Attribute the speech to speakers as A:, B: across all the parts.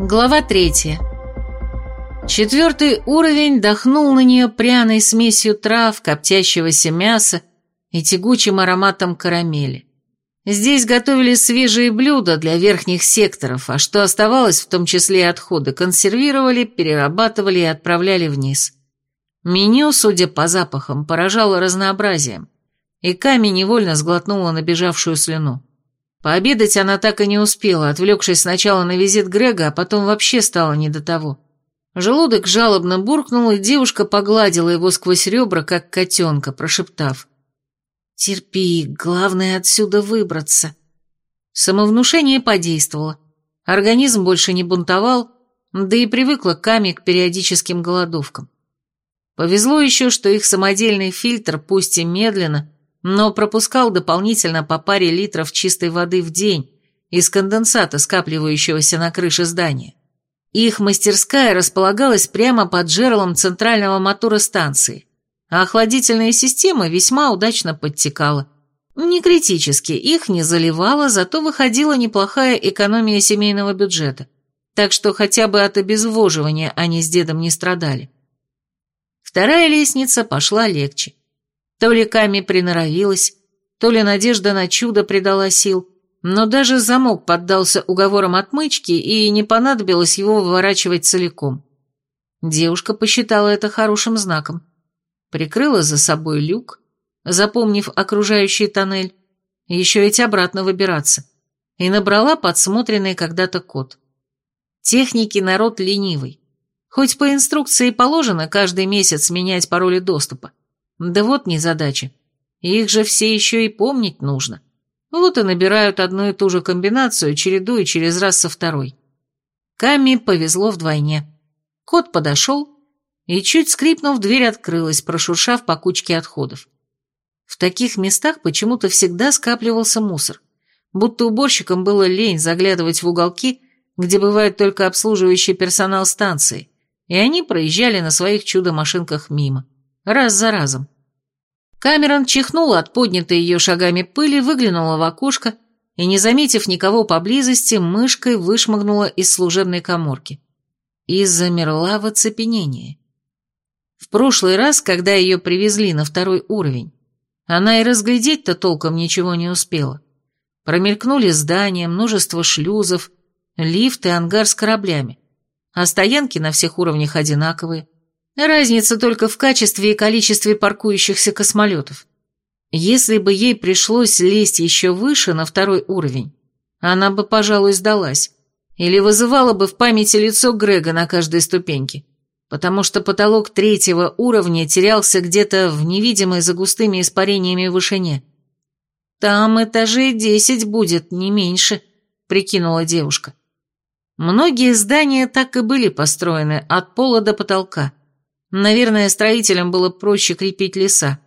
A: Глава третья. Четвертый уровень дохнул на нее пряной смесью трав, коптящегося мяса и тягучим ароматом карамели. Здесь готовили свежие блюда для верхних секторов, а что оставалось, в том числе и отходы, консервировали, перерабатывали и отправляли вниз. Меню, судя по запахам, поражало разнообразием, и Ками невольно сглотнула набежавшую слюну. Пообедать она так и не успела, отвлекшись сначала на визит Грега, а потом вообще стало не до того. Желудок жалобно буркнул, и девушка погладила его сквозь ребра, как котенка, прошептав. «Терпи, главное отсюда выбраться». Самовнушение подействовало. Организм больше не бунтовал, да и привыкла Ками к периодическим голодовкам. Повезло еще, что их самодельный фильтр, пусть и медленно, но пропускал дополнительно по паре литров чистой воды в день из конденсата, скапливающегося на крыше здания. Их мастерская располагалась прямо под жерлом центрального мотора станции, а охладительная система весьма удачно подтекала. Не критически, их не заливало, зато выходила неплохая экономия семейного бюджета, так что хотя бы от обезвоживания они с дедом не страдали. Вторая лестница пошла легче. То ли Ками приноровилась, то ли надежда на чудо придала сил, но даже замок поддался уговорам отмычки, и не понадобилось его выворачивать целиком. Девушка посчитала это хорошим знаком. Прикрыла за собой люк, запомнив окружающий тоннель, еще ведь обратно выбираться, и набрала подсмотренный когда-то код. Техники народ ленивый. Хоть по инструкции положено каждый месяц менять пароли доступа. Да вот незадача. Их же все еще и помнить нужно. Вот и набирают одну и ту же комбинацию, чередуя через раз со второй. Ками повезло вдвойне. Кот подошел, и чуть скрипнув, дверь открылась, прошуршав по кучке отходов. В таких местах почему-то всегда скапливался мусор, будто уборщикам было лень заглядывать в уголки, где бывает только обслуживающий персонал станции, и они проезжали на своих чудо-машинках мимо раз за разом. Камерон чихнула от поднятой ее шагами пыли, выглянула в окошко и, не заметив никого поблизости, мышкой вышмыгнула из служебной коморки. И замерла в оцепенении. В прошлый раз, когда ее привезли на второй уровень, она и разглядеть-то толком ничего не успела. Промелькнули здания, множество шлюзов, лифт и ангар с кораблями, а стоянки на всех уровнях одинаковые – Разница только в качестве и количестве паркующихся космолетов. Если бы ей пришлось лезть еще выше, на второй уровень, она бы, пожалуй, сдалась. Или вызывала бы в памяти лицо Грега на каждой ступеньке, потому что потолок третьего уровня терялся где-то в невидимой за густыми испарениями вышине. «Там этажей десять будет, не меньше», — прикинула девушка. Многие здания так и были построены от пола до потолка. Наверное, строителям было проще крепить леса.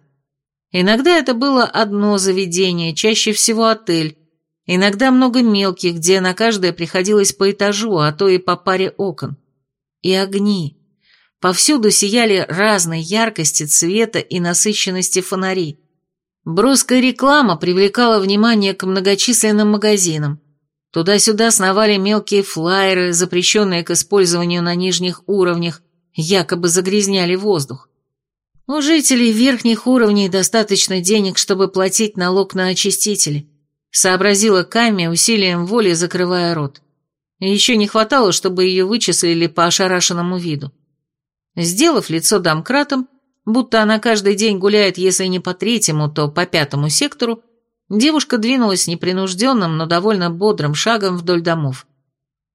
A: Иногда это было одно заведение, чаще всего отель, иногда много мелких, где на каждое приходилось по этажу, а то и по паре окон. И огни. Повсюду сияли разной яркости, цвета и насыщенности фонари. Броская реклама привлекала внимание к многочисленным магазинам. Туда-сюда сновали мелкие флайеры, запрещенные к использованию на нижних уровнях, якобы загрязняли воздух. У жителей верхних уровней достаточно денег, чтобы платить налог на очистители, сообразила Ками усилием воли, закрывая рот. Еще не хватало, чтобы ее вычислили по ошарашенному виду. Сделав лицо домкратом, будто она каждый день гуляет, если не по третьему, то по пятому сектору, девушка двинулась непринужденным, но довольно бодрым шагом вдоль домов.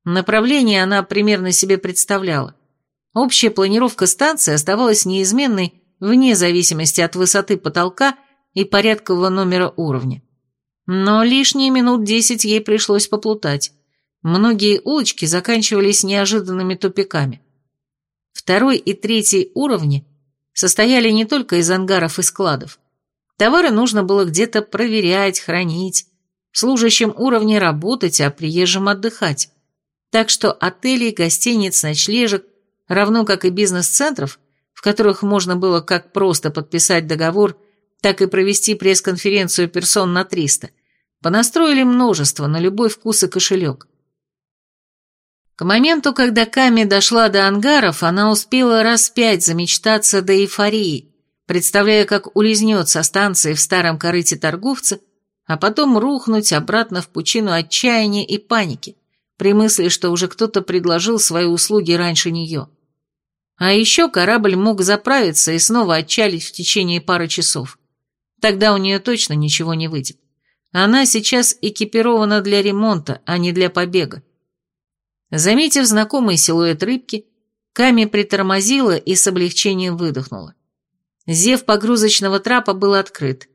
A: Направление она примерно себе представляла. Общая планировка станции оставалась неизменной вне зависимости от высоты потолка и порядкового номера уровня. Но лишние минут десять ей пришлось поплутать. Многие улочки заканчивались неожиданными тупиками. Второй и третий уровни состояли не только из ангаров и складов. Товары нужно было где-то проверять, хранить, в служащем уровне работать, а приезжим отдыхать. Так что отелей, гостиниц, ночлежек равно как и бизнес-центров, в которых можно было как просто подписать договор, так и провести пресс-конференцию персон на 300, понастроили множество на любой вкус и кошелек. К моменту, когда Ками дошла до ангаров, она успела раз пять замечтаться до эйфории, представляя, как улизнет со станции в старом корыте торговца, а потом рухнуть обратно в пучину отчаяния и паники, при мысли, что уже кто-то предложил свои услуги раньше нее. А еще корабль мог заправиться и снова отчалить в течение пары часов. Тогда у нее точно ничего не выйдет. Она сейчас экипирована для ремонта, а не для побега. Заметив знакомый силуэт рыбки, Ками притормозила и с облегчением выдохнула. Зев погрузочного трапа был открыт.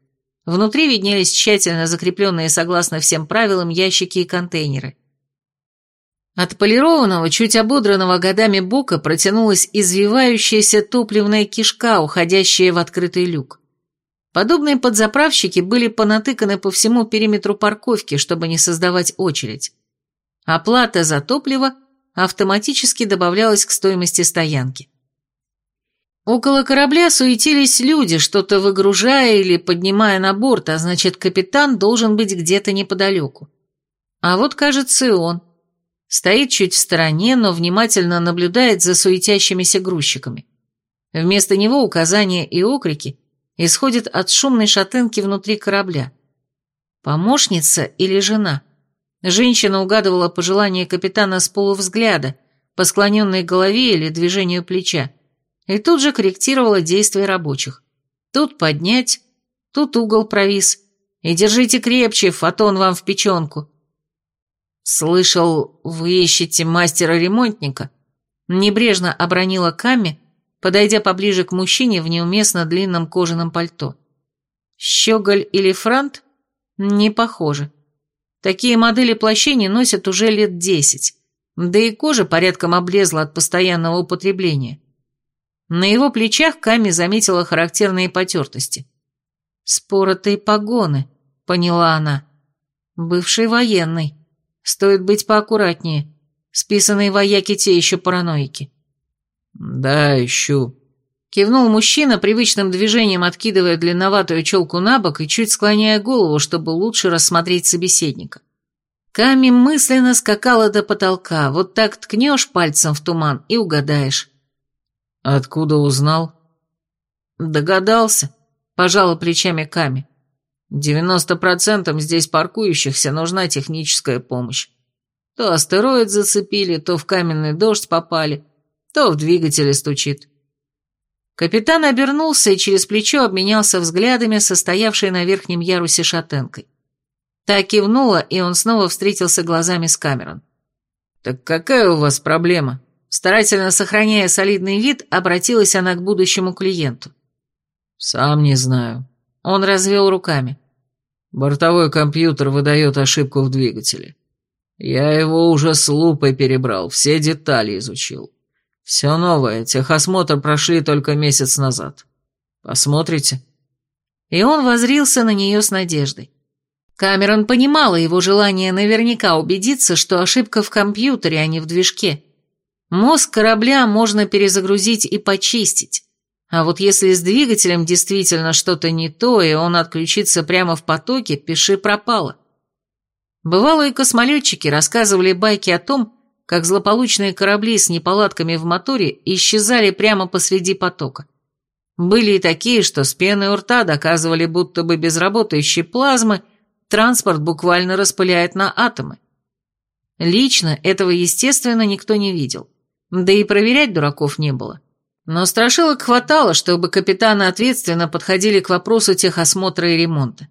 A: Внутри виднелись тщательно закрепленные согласно всем правилам ящики и контейнеры. От полированного, чуть ободранного годами бока протянулась извивающаяся топливная кишка, уходящая в открытый люк. Подобные подзаправщики были понатыканы по всему периметру парковки, чтобы не создавать очередь. Оплата за топливо автоматически добавлялась к стоимости стоянки. Около корабля суетились люди, что-то выгружая или поднимая на борт, а значит, капитан должен быть где-то неподалеку. А вот, кажется, и он. Стоит чуть в стороне, но внимательно наблюдает за суетящимися грузчиками. Вместо него указания и окрики исходят от шумной шатенки внутри корабля. Помощница или жена? Женщина угадывала пожелание капитана с полувзгляда, по склоненной голове или движению плеча, и тут же корректировала действия рабочих. Тут поднять, тут угол провис, и держите крепче, фотон вам в печенку. «Слышал, вы ищете мастера-ремонтника?» Небрежно обронила Ками, подойдя поближе к мужчине в неуместно длинном кожаном пальто. «Щеголь или франт? Не похоже. Такие модели плащей не носят уже лет десять, да и кожа порядком облезла от постоянного употребления. На его плечах Ками заметила характерные потертости. «Споротые погоны», — поняла она. «Бывший военный. Стоит быть поаккуратнее. Списанные вояки те еще параноики».
B: «Да, ищу»,
A: Кивнул мужчина, привычным движением откидывая длинноватую челку на бок и чуть склоняя голову, чтобы лучше рассмотреть собеседника. Ками мысленно скакала до потолка, вот так ткнешь пальцем в туман и угадаешь.
B: «Откуда узнал?»
A: «Догадался», — пожала плечами Ками. «Девяносто процентам здесь паркующихся нужна техническая помощь. То астероид зацепили, то в каменный дождь попали, то в двигателе стучит. Капитан обернулся и через плечо обменялся взглядами со стоявшей на верхнем ярусе шатенкой. Та кивнула, и он снова встретился глазами с Камерон. «Так какая у вас проблема?» Старательно сохраняя солидный вид, обратилась она к будущему клиенту.
B: «Сам не знаю».
A: Он развел руками.
B: «Бортовой компьютер выдает ошибку в двигателе. Я его уже с лупой перебрал, все детали изучил. «Все новое, техосмотр прошли только месяц назад. Посмотрите?»
A: И он возрился на нее с надеждой. Камерон понимала его желание наверняка убедиться, что ошибка в компьютере, а не в движке. Мозг корабля можно перезагрузить и почистить. А вот если с двигателем действительно что-то не то, и он отключится прямо в потоке, пиши пропало. Бывалые космолетчики рассказывали байки о том, как злополучные корабли с неполадками в моторе исчезали прямо посреди потока. Были и такие, что с пеной у рта доказывали, будто бы без работающей плазмы транспорт буквально распыляет на атомы. Лично этого, естественно, никто не видел. Да и проверять дураков не было. Но страшилок хватало, чтобы капитаны ответственно подходили к вопросу техосмотра и ремонта.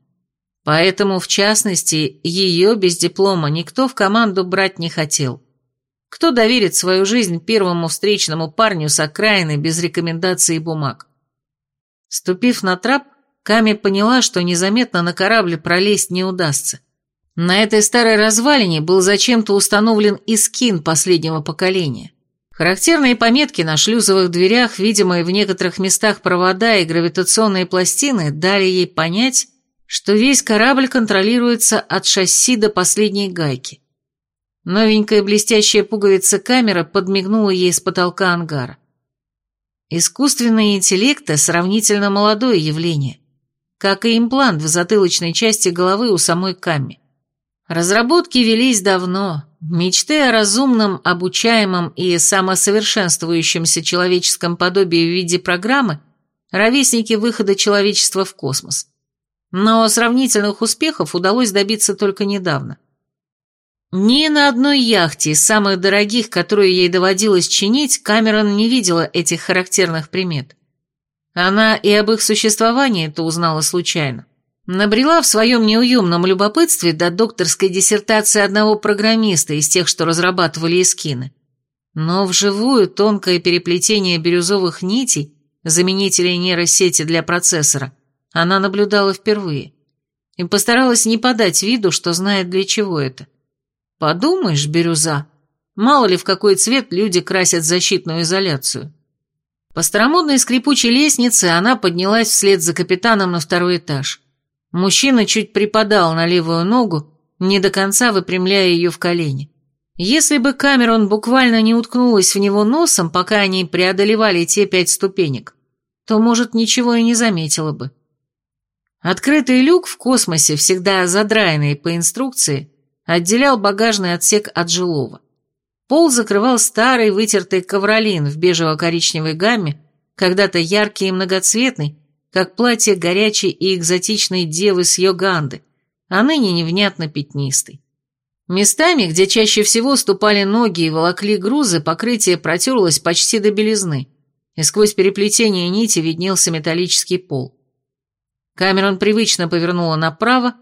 A: Поэтому, в частности, ее без диплома никто в команду брать не хотел. Кто доверит свою жизнь первому встречному парню с окраины без рекомендаций и бумаг? Ступив на трап, Ками поняла, что незаметно на корабль пролезть не удастся. На этой старой развалине был зачем-то установлен и скин последнего поколения. Характерные пометки на шлюзовых дверях, видимые в некоторых местах провода и гравитационные пластины, дали ей понять, что весь корабль контролируется от шасси до последней гайки. Новенькая блестящая пуговица камера подмигнула ей с потолка ангара. Искусственный интеллект – сравнительно молодое явление, как и имплант в затылочной части головы у самой Камми. Разработки велись давно, Мечты о разумном, обучаемом и самосовершенствующемся человеческом подобии в виде программы – ровесники выхода человечества в космос. Но сравнительных успехов удалось добиться только недавно. Ни на одной яхте из самых дорогих, которую ей доводилось чинить, Камерон не видела этих характерных примет. Она и об их существовании-то узнала случайно. Набрела в своем неуемном любопытстве до докторской диссертации одного программиста из тех, что разрабатывали эскины. Но вживую тонкое переплетение бирюзовых нитей, заменителей нейросети для процессора, она наблюдала впервые. И постаралась не подать виду, что знает для чего это. Подумаешь, бирюза, мало ли в какой цвет люди красят защитную изоляцию. По старомодной скрипучей лестнице она поднялась вслед за капитаном на второй этаж. Мужчина чуть припадал на левую ногу, не до конца выпрямляя ее в колени. Если бы Камерон буквально не уткнулась в него носом, пока они преодолевали те пять ступенек, то, может, ничего и не заметила бы. Открытый люк в космосе, всегда задраенный по инструкции, отделял багажный отсек от жилого. Пол закрывал старый вытертый ковролин в бежево-коричневой гамме, когда-то яркий и многоцветный, как платье горячей и экзотичной девы с Йоганды, а ныне невнятно пятнистый. Местами, где чаще всего ступали ноги и волокли грузы, покрытие протерлось почти до белизны, и сквозь переплетение нити виднелся металлический пол. Камерон привычно повернула направо,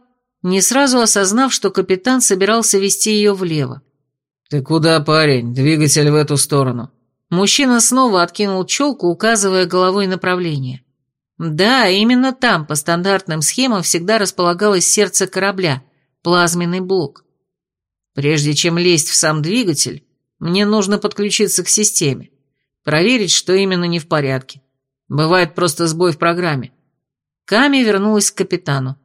A: не сразу осознав, что капитан собирался вести ее влево.
B: «Ты куда, парень? Двигатель в эту сторону».
A: Мужчина снова откинул челку, указывая головой направление. Да, именно там, по стандартным схемам, всегда располагалось сердце корабля, плазменный блок. Прежде чем лезть в сам двигатель, мне нужно подключиться к системе, проверить, что именно не в порядке. Бывает просто сбой в программе. Ками вернулась к капитану.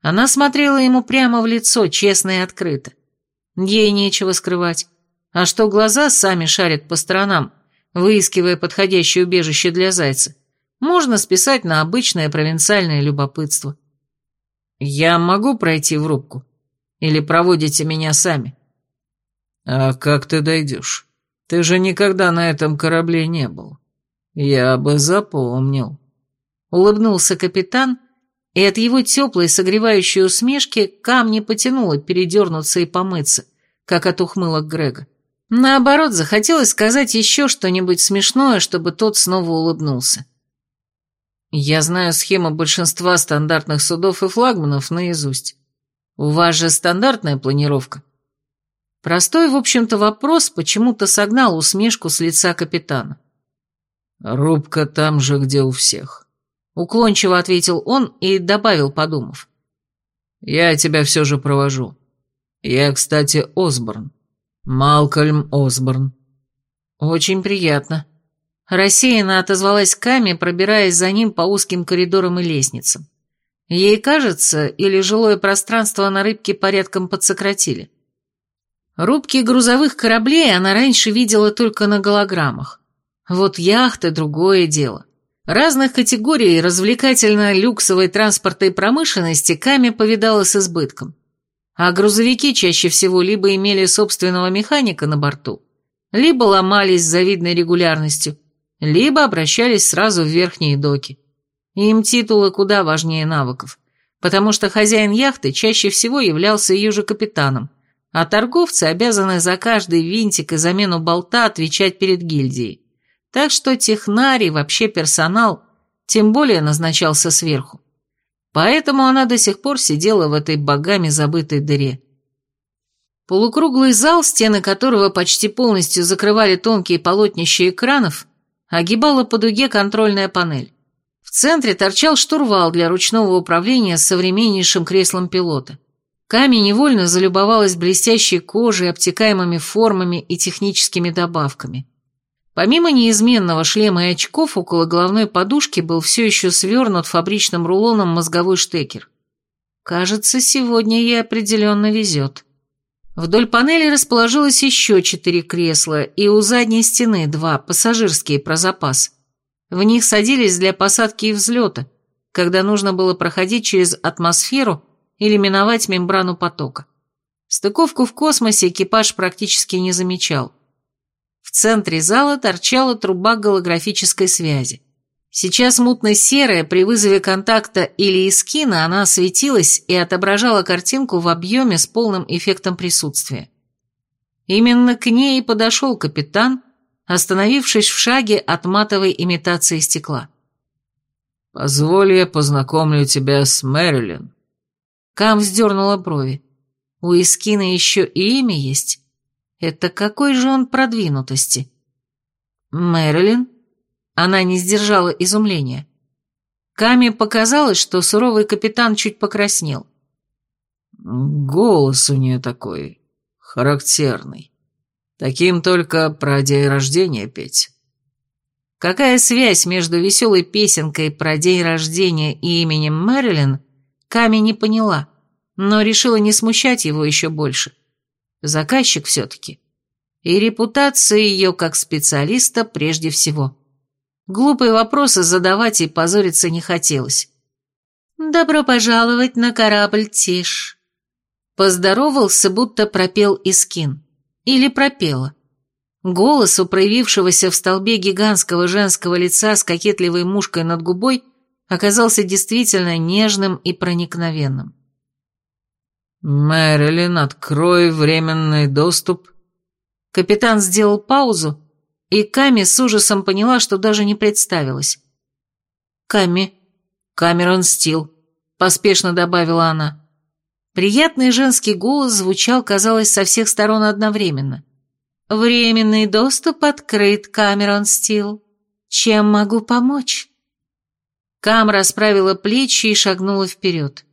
A: Она смотрела ему прямо в лицо, честно и открыто. Ей нечего скрывать. А что глаза сами шарят по сторонам, выискивая подходящее убежище для зайца, можно списать на обычное провинциальное любопытство. Я могу пройти в рубку? Или проводите меня сами? А как ты дойдешь? Ты же никогда на этом корабле не был. Я бы запомнил. Улыбнулся капитан, и от его теплой согревающей усмешки камни потянуло передернуться и помыться, как от ухмылок Грега. Наоборот, захотелось сказать еще что-нибудь смешное, чтобы тот снова улыбнулся. Я знаю схему большинства стандартных судов и флагманов наизусть. У вас же стандартная планировка. Простой, в общем-то, вопрос почему-то согнал усмешку с лица капитана. «Рубка там же, где у всех», — уклончиво ответил он и добавил, подумав. «Я тебя все же провожу. Я, кстати, Осборн. Малкольм Осборн». «Очень приятно», Рассеянно отозвалась Ками, пробираясь за ним по узким коридорам и лестницам. Ей кажется, или жилое пространство на рыбке порядком подсократили. Рубки грузовых кораблей она раньше видела только на голограммах. Вот яхты – другое дело. Разных категорий развлекательно-люксовой транспортной промышленности Ками повидала с избытком. А грузовики чаще всего либо имели собственного механика на борту, либо ломались с завидной регулярностью – либо обращались сразу в верхние доки. Им титулы куда важнее навыков, потому что хозяин яхты чаще всего являлся ее же капитаном, а торговцы обязаны за каждый винтик и замену болта отвечать перед гильдией. Так что технарий, вообще персонал, тем более назначался сверху. Поэтому она до сих пор сидела в этой богами забытой дыре. Полукруглый зал, стены которого почти полностью закрывали тонкие полотнища экранов, огибала по дуге контрольная панель. В центре торчал штурвал для ручного управления с современнейшим креслом пилота. Камень невольно залюбовалась блестящей кожей, обтекаемыми формами и техническими добавками. Помимо неизменного шлема и очков, около головной подушки был все еще свернут фабричным рулоном мозговой штекер. Кажется, сегодня ей определенно везет. Вдоль панели расположилось еще четыре кресла, и у задней стены два, пассажирские, про запас. В них садились для посадки и взлета, когда нужно было проходить через атмосферу или миновать мембрану потока. Стыковку в космосе экипаж практически не замечал. В центре зала торчала труба голографической связи. Сейчас мутно-серая, при вызове контакта или эскина она светилась и отображала картинку в объеме с полным эффектом присутствия. Именно к ней и подошел капитан, остановившись в шаге от матовой имитации стекла.
B: «Позволь я познакомлю тебя с Мэрилин».
A: Кам вздернула брови. У Искина еще и имя есть. Это какой же он продвинутости? Мэрилин? Она не сдержала изумления. Каме показалось, что суровый капитан чуть покраснел.
B: Голос у нее такой характерный. Таким только про день рождения петь.
A: Какая связь между веселой песенкой про день рождения и именем Мэрилин, Ками не поняла, но решила не смущать его еще больше. Заказчик все-таки. И репутация ее как специалиста прежде всего. Глупые вопросы задавать и позориться не хотелось. «Добро пожаловать на корабль Тиш». Поздоровался, будто пропел Искин. Или пропела. Голос у проявившегося в столбе гигантского женского лица с кокетливой мушкой над губой оказался действительно нежным и проникновенным.
B: «Мэрилин, открой временный доступ».
A: Капитан сделал паузу, и Ками с ужасом поняла, что даже не представилась. «Ками, Камерон Стил», — поспешно добавила она. Приятный женский голос звучал, казалось, со всех сторон одновременно. «Временный доступ открыт, Камерон Стил. Чем могу помочь?» Кам расправила плечи и шагнула вперед.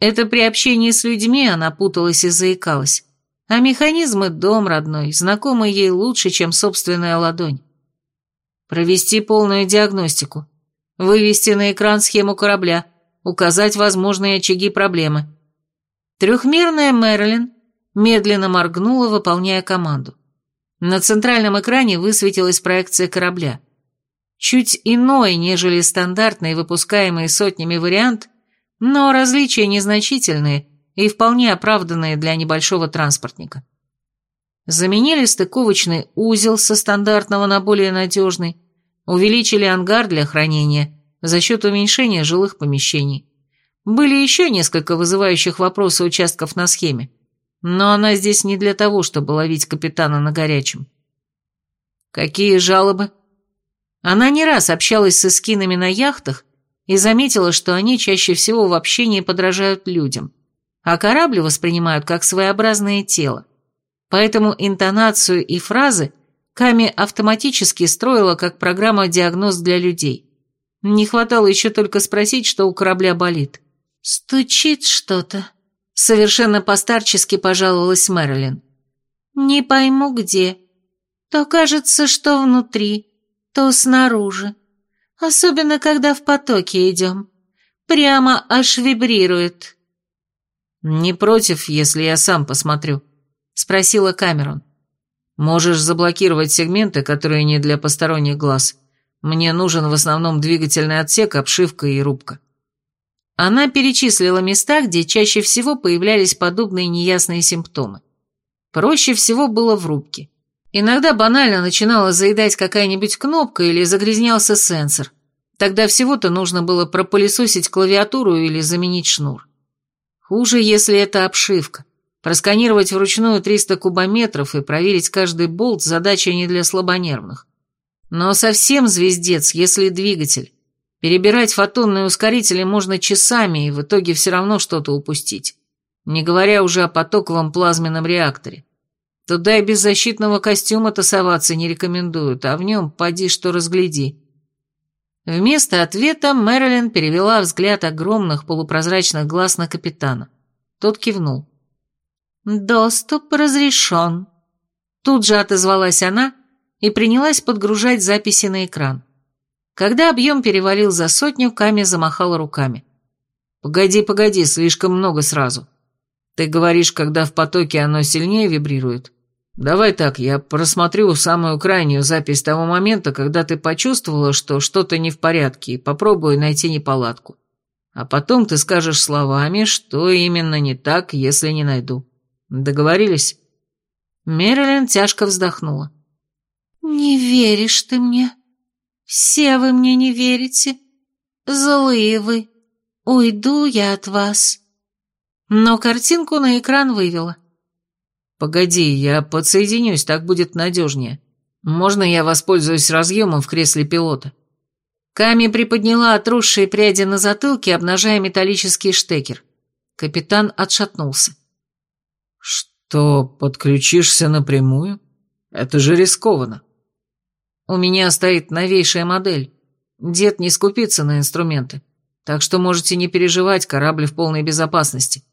A: Это при общении с людьми она путалась и заикалась. А механизмы дом родной, знакомый ей лучше, чем собственная ладонь. Провести полную диагностику. Вывести на экран схему корабля. Указать возможные очаги проблемы. Трехмерная Мерлин медленно моргнула, выполняя команду. На центральном экране высветилась проекция корабля. Чуть иной, нежели стандартный, выпускаемый сотнями вариант – но различия незначительные и вполне оправданные для небольшого транспортника. Заменили стыковочный узел со стандартного на более надежный, увеличили ангар для хранения за счет уменьшения жилых помещений. Были еще несколько вызывающих вопросы участков на схеме, но она здесь не для того, чтобы ловить капитана на горячем. Какие жалобы? Она не раз общалась с эскинами на яхтах и заметила, что они чаще всего в общении подражают людям, а корабли воспринимают как своеобразное тело. Поэтому интонацию и фразы Ками автоматически строила как программа «Диагноз для людей». Не хватало еще только спросить, что у корабля болит. «Стучит что-то», — совершенно постарчески пожаловалась Мэрилин. «Не пойму, где. То кажется, что внутри, то снаружи. Особенно, когда в потоке идем. Прямо аж вибрирует. «Не против, если я сам посмотрю?» — спросила Камерон. «Можешь заблокировать сегменты, которые не для посторонних глаз. Мне нужен в основном двигательный отсек, обшивка и рубка». Она перечислила места, где чаще всего появлялись подобные неясные симптомы. Проще всего было в рубке. Иногда банально начинала заедать какая-нибудь кнопка или загрязнялся сенсор. Тогда всего-то нужно было пропылесосить клавиатуру или заменить шнур. Хуже, если это обшивка. Просканировать вручную 300 кубометров и проверить каждый болт – задача не для слабонервных. Но совсем звездец, если двигатель. Перебирать фотонные ускорители можно часами и в итоге все равно что-то упустить. Не говоря уже о потоковом плазменном реакторе. Туда и без защитного костюма тасоваться не рекомендуют, а в нем поди что разгляди. Вместо ответа Мэрилин перевела взгляд огромных полупрозрачных глаз на капитана. Тот кивнул. «Доступ разрешен». Тут же отозвалась она и принялась подгружать записи на экран. Когда объем перевалил за сотню, Ками замахала руками. «Погоди, погоди, слишком много сразу. Ты говоришь, когда в потоке оно сильнее вибрирует?» «Давай так, я просмотрю самую крайнюю запись того момента, когда ты почувствовала, что что-то не в порядке, и попробую найти неполадку. А потом ты скажешь словами, что именно не так, если не найду».
B: Договорились?»
A: Мэрилин тяжко вздохнула. «Не веришь ты мне. Все вы мне не верите. Злые вы. Уйду я от вас». Но картинку на экран вывела.
B: «Погоди, я подсоединюсь, так будет надежнее. Можно я воспользуюсь разъемом в кресле пилота?»
A: Ками приподняла отросшие пряди на затылке, обнажая металлический штекер. Капитан отшатнулся.
B: «Что, подключишься напрямую? Это же рискованно».
A: «У меня стоит новейшая модель. Дед не скупится на инструменты, так что можете не переживать, корабль в полной безопасности».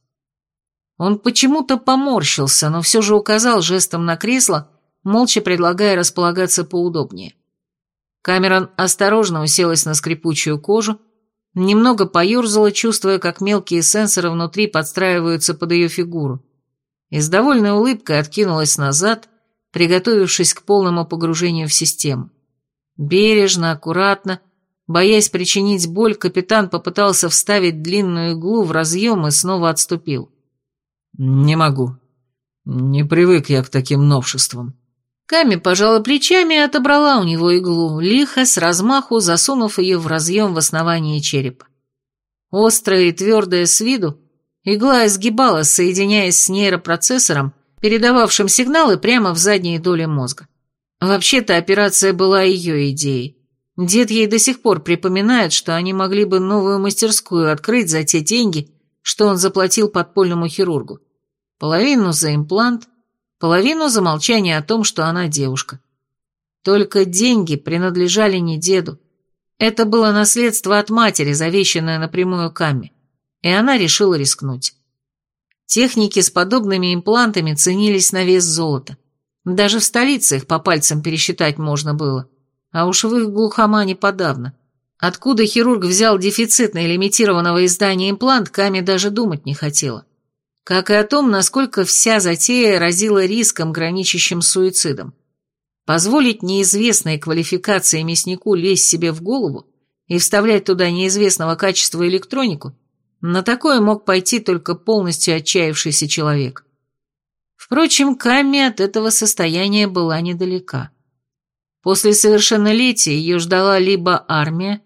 A: Он почему-то поморщился, но все же указал жестом на кресло, молча предлагая располагаться поудобнее. Камерон осторожно уселась на скрипучую кожу, немного поерзала, чувствуя, как мелкие сенсоры внутри подстраиваются под ее фигуру, и с довольной улыбкой откинулась назад, приготовившись к полному погружению в систему. Бережно, аккуратно, боясь причинить боль, капитан попытался вставить длинную иглу в разъем и снова отступил.
B: «Не могу. Не привык я к таким новшествам»,
A: Ками пожала плечами и отобрала у него иглу, лихо, с размаху, засунув ее в разъем в основании черепа. Острая и твердая с виду, игла изгибалась, соединяясь с нейропроцессором, передававшим сигналы прямо в задние доли мозга. Вообще-то операция была ее идеей. Дед ей до сих пор припоминает, что они могли бы новую мастерскую открыть за те деньги, что он заплатил подпольному хирургу. Половину за имплант, половину за молчание о том, что она девушка. Только деньги принадлежали не деду. Это было наследство от матери, завещанное напрямую Камме, и она решила рискнуть. Техники с подобными имплантами ценились на вес золота. Даже в столице их по пальцам пересчитать можно было, а уж в их глухомане подавно. Откуда хирург взял дефицитный лимитированного издания имплант, Ками даже думать не хотела как и о том, насколько вся затея разила риском, граничащим с суицидом. Позволить неизвестной квалификации мяснику лезть себе в голову и вставлять туда неизвестного качества электронику, на такое мог пойти только полностью отчаявшийся человек. Впрочем, Камми от этого состояния была недалека. После совершеннолетия ее ждала либо армия,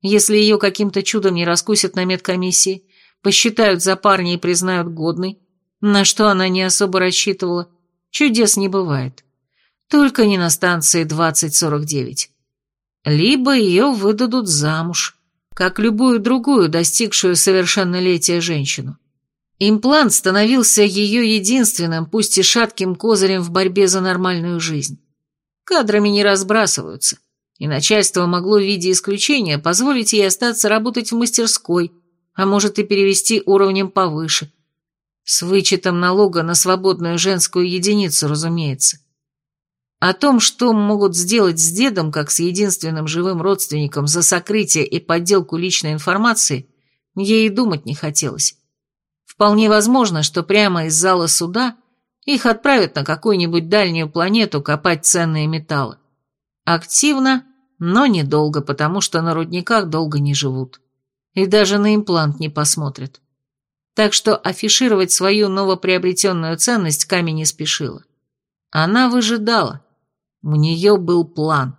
A: если ее каким-то чудом не раскусят на медкомиссии, посчитают за парня и признают годной, на что она не особо рассчитывала, чудес не бывает. Только не на станции 2049. Либо ее выдадут замуж, как любую другую достигшую совершеннолетия женщину. Имплант становился ее единственным, пусть и шатким козырем в борьбе за нормальную жизнь. Кадрами не разбрасываются, и начальство могло в виде исключения позволить ей остаться работать в мастерской – а может и перевести уровнем повыше. С вычетом налога на свободную женскую единицу, разумеется. О том, что могут сделать с дедом, как с единственным живым родственником за сокрытие и подделку личной информации, ей и думать не хотелось. Вполне возможно, что прямо из зала суда их отправят на какую-нибудь дальнюю планету копать ценные металлы. Активно, но недолго, потому что на рудниках долго не живут и даже на имплант не посмотрят. Так что афишировать свою новоприобретенную ценность Ками не спешила. Она выжидала. У нее был план.